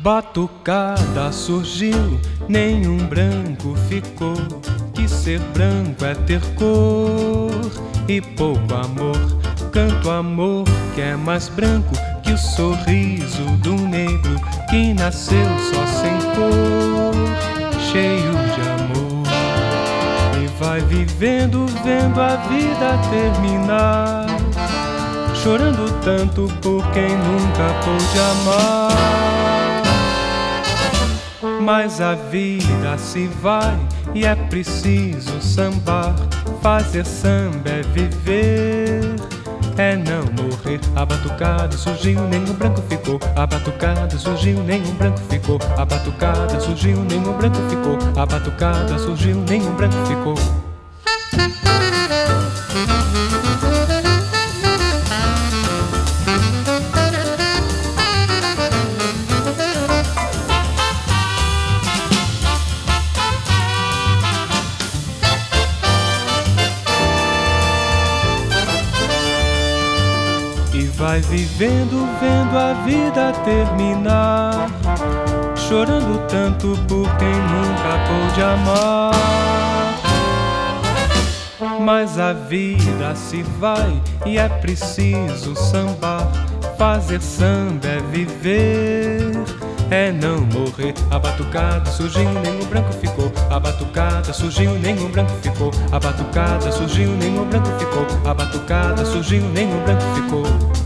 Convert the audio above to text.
Batucada surgiu, nenhum branco ficou. Que ser branco é ter cor e pouco amor. Canto amor que é mais branco que o sorriso do negro que nasceu só sem cor, cheio de amor. E vai vivendo, vendo a vida terminar. Chorando tanto por quem nunca pôde amar. Mas a vida se vai e é preciso sambar. Fazer samba é viver, é não morrer. A batucada surgiu, nenhum branco ficou. A batucada surgiu, nenhum branco ficou. A batucada surgiu, nenhum branco ficou. A batucada surgiu, nenhum branco ficou. E vai vivendo, vendo a vida terminar. Chorando tanto por quem nunca pôde amar. Mas a vida se vai e é preciso sambar. Fazer samba é viver, é não morrer. A batucada surgiu, nenhum branco ficou. A batucada surgiu, nenhum branco ficou. A batucada surgiu, nenhum branco ficou. A batucada surgiu, nenhum branco ficou.